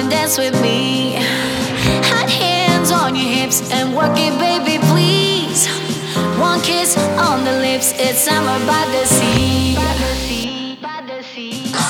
and dance with me. Hot hands on your hips and work it, baby, please. One kiss on the lips, it's summer by the sea. By the sea, by the sea.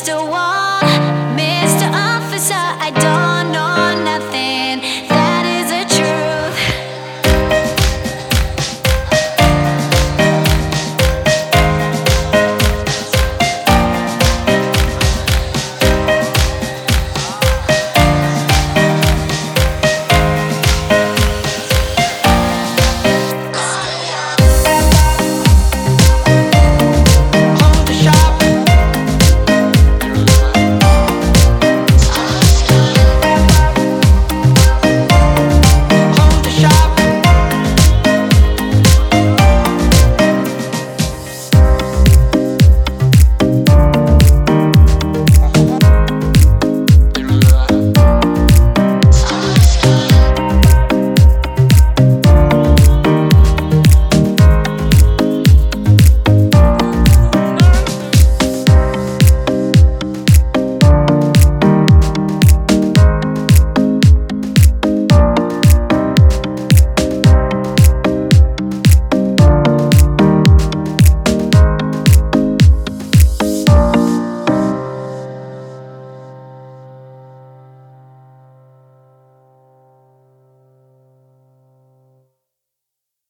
still want